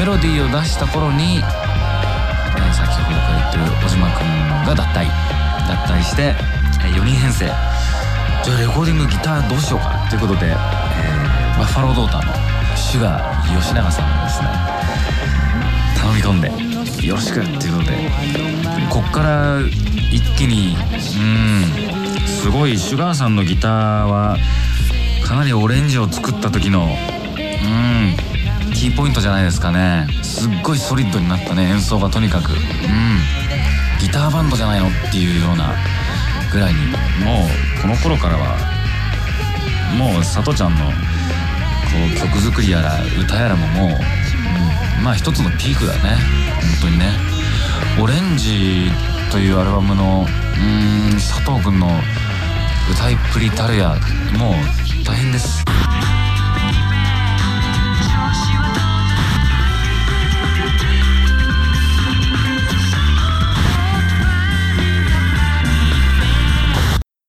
メロディーを出した頃に、えー先ほどから言ってる小島くんが脱退。脱退して、え4人編成。じゃあレコーディングギターどうしようかということで、えーバッファロードーターのシュガー吉永さんがですね頼み込んでよろしくっていうので。こっから一気にうんすごいシュガーさんのギターはかなりオレンジを作った時のうんキーポイントじゃないですかね。すっごいソリッドになったね演奏がとにかく。うん。ギターバンドじゃないのっていうようなぐらいにもうこの頃からはもうさとちゃんのこう曲作りやら歌やらももう、うんまあ一つのピークだね。本当にね「オレンジ」というアルバムのうん佐藤君の歌いっぷりたるやもう大変です。